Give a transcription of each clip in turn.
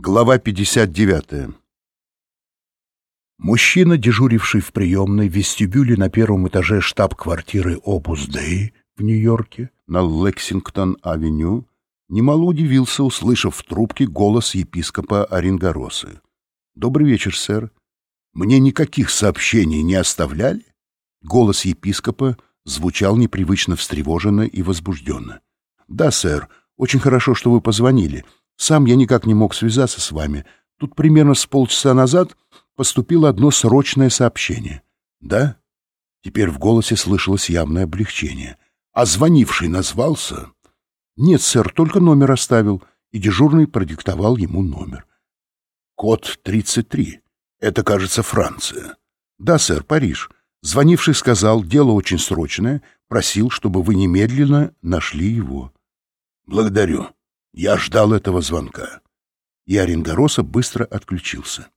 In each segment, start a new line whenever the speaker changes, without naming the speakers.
Глава 59. Мужчина, дежуривший в приемной в вестибюле на первом этаже штаб-квартиры Opus Dei в Нью-Йорке на Лексингтон-авеню, немало удивился, услышав в трубке голос епископа Оренгоросы. «Добрый вечер, сэр. Мне никаких сообщений не оставляли?» Голос епископа звучал непривычно встревоженно и возбужденно. «Да, сэр. Очень хорошо, что вы позвонили. Сам я никак не мог связаться с вами. Тут примерно с полчаса назад поступило одно срочное сообщение. Да? Теперь в голосе слышалось явное облегчение. А звонивший назвался? Нет, сэр, только номер оставил, и дежурный продиктовал ему номер. Код 33. Это, кажется, Франция. Да, сэр, Париж. Звонивший сказал, дело очень срочное, просил, чтобы вы немедленно нашли его. Благодарю. Я ждал этого звонка. И Оренгороса быстро отключился.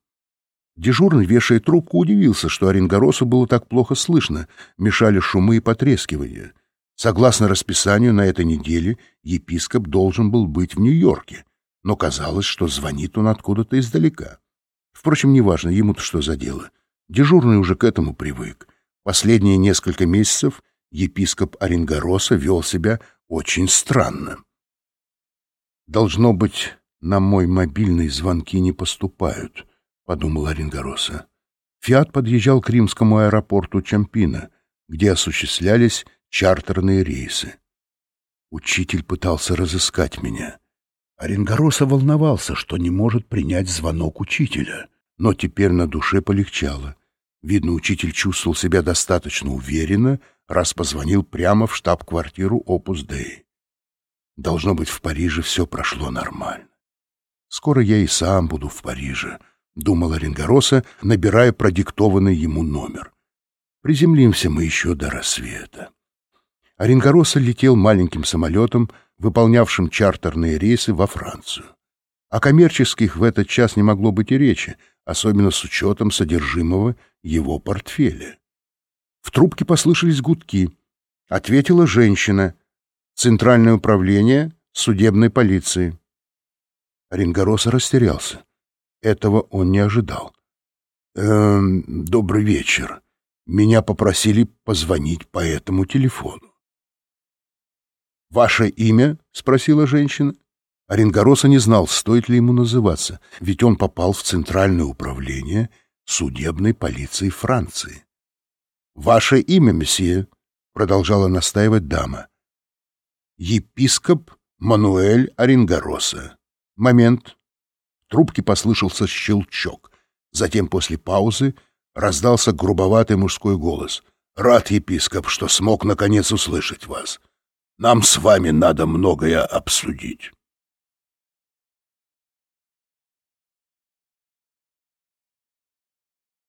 Дежурный, вешая трубку, удивился, что Оренгоросу было так плохо слышно, мешали шумы и потрескивания. Согласно расписанию, на этой неделе епископ должен был быть в Нью-Йорке, но казалось, что звонит он откуда-то издалека. Впрочем, неважно, ему-то что за дело. Дежурный уже к этому привык. Последние несколько месяцев епископ Оренгороса вел себя очень странно. «Должно быть, на мой мобильный звонки не поступают», — подумал Оренгороса. «Фиат» подъезжал к римскому аэропорту Чампина, где осуществлялись чартерные рейсы. Учитель пытался разыскать меня. Оренгороса волновался, что не может принять звонок учителя, но теперь на душе полегчало. Видно, учитель чувствовал себя достаточно уверенно, раз позвонил прямо в штаб-квартиру Опус Dei. Должно быть, в Париже все прошло нормально. Скоро я и сам буду в Париже, — думал Оренгороса, набирая продиктованный ему номер. Приземлимся мы еще до рассвета. Оренгороса летел маленьким самолетом, выполнявшим чартерные рейсы во Францию. О коммерческих в этот час не могло быть и речи, особенно с учетом содержимого его портфеля. В трубке послышались гудки. Ответила женщина — Центральное управление судебной полиции. Рингороса растерялся. Этого он не ожидал. «Эм, добрый вечер. Меня попросили позвонить по этому телефону». «Ваше имя?» — спросила женщина. Оренгороса не знал, стоит ли ему называться, ведь он попал в Центральное управление судебной полиции Франции. «Ваше имя, месье?» — продолжала настаивать дама епископ Мануэль Оренгороса. Момент. В трубке послышался щелчок. Затем после паузы раздался грубоватый мужской голос. «Рад, епископ, что смог наконец услышать вас. Нам с вами надо многое обсудить».